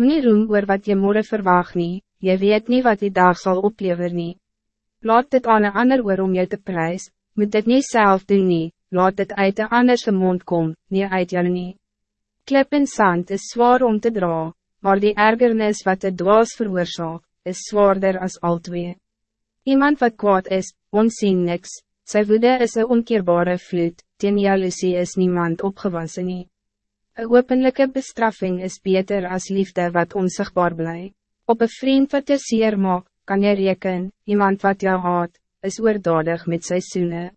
Meneer roem oor wat je morgen verwacht nie, je weet niet wat die dag zal opleveren nie. Laat dit aan een ander oor om jou te prijs, moet dit niet zelf doen nie, laat dit uit de anderse mond kom, nie uit jou nie. Klip en sand is zwaar om te dra, maar die ergernis wat het dwaas veroorzaak, is zwaarder als al twee. Iemand wat kwaad is, onzien niks, sy woede is een onkeerbare vloed, teen jaloezie is niemand opgewassen nie. Een openlijke bestraffing is beter als liefde wat onzichtbaar blijft. Op een vriend wat je zeer maak, kan je reken, iemand wat jou haat, is oordadig met seisoene.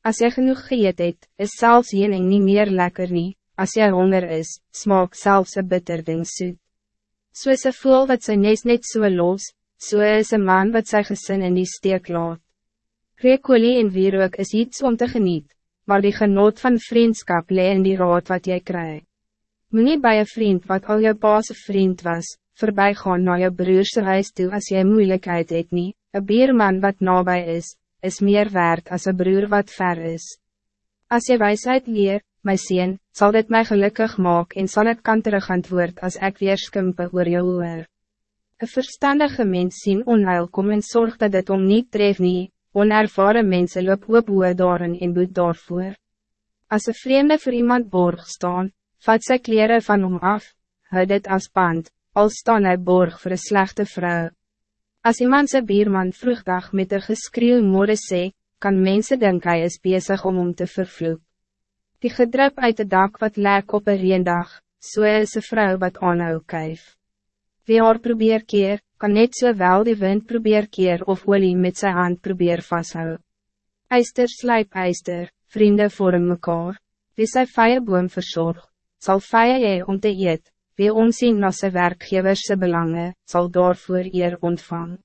Als je genoeg geëet het, is zelfs jening niet meer lekker nie, als je honger is, smaak zelfs een bitter ding soet. So is een voel wat zijn nees net so los, so is een man wat zijn gezin in die steek laat. Rekolie en wierook is iets om te geniet, maar die genoot van vriendschap lee in die raad wat jij krijgt. Moet niet bij een vriend wat al je paase vriend was, voorbij gaan naar je broerse huis toe als jy moeilijkheid het nie, een bierman wat nabij is, is meer waard als een broer wat ver is. Als je wijsheid leer, my sien, zal dit mij gelukkig maken en zal het kan terug antwoord als ik weer skimpe oor jou hoor. Een verstandige mens sien onheil kom en zorg dat het om niet tref nie, onervaren mensen loop op hoe daarin en boet daarvoor. Als een vreemde voor iemand borg staan, vat sy kleren van hom af, hou dit als pand, al staan hy borg voor een slechte vrouw. Als iemand zijn bierman vroegdag met een geskreeuw moorde sê, kan mensen denken hij is bezig om hem te vervloeken. Die gedrup uit de dak wat lek op een reendag, so is een vrouw wat aanhou kuif. Wie haar probeer keer, kan net so wel die wind probeer keer of olie met zijn hand probeer vasthou. Eister slijp eister, vrienden vorm mekaar, wie sy vye boom verzorg, sal vye jy om te eet, wie omsien na sy werkgeverse belangen, zal daarvoor eer ontvang.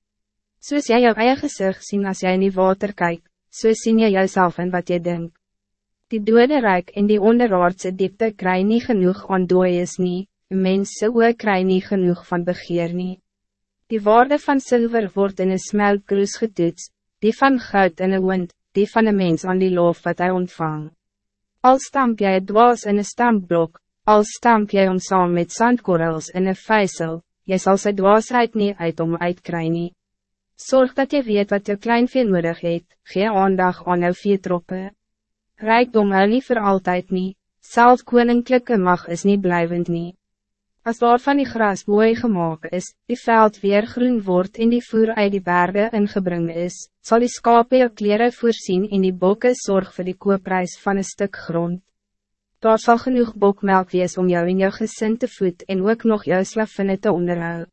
Soos jy jou eie gezicht sien als jy in die water kyk, so sien jy jouself in wat jy denkt. Die dode rijk en die onderaardse diepte kry nie genoeg aan dooi is nie, mense ook kry nie genoeg van begeer nie. Die waarde van zilver wordt in een smeltkroes getoets, die van goud in een wind, die van een mens aan die loof wat hij ontvang. Al stamp jy het dwaas in een stampblok, al stamp jy om saam met zandkorrels in een vijzel, jy sal sy dwaasheid nie uit om uitkry nie. Zorg dat je weet wat je klein veel nodig het, gee aandag aan jou vier troppe. Rijkdom hou nie voor altijd niet, zelfs koninklijke mag is niet blijvend niet. Als daar van die gras mooi gemaakt is, die veld weer groen wordt en die voer uit die bergen ingebring is, zal die skape jou kleren voorzien en die bokken zorg voor die koopprijs van een stuk grond. Daar zal genoeg bokmelk wees om jou in jou gezin te voed en ook nog jou slavinne te onderhouden.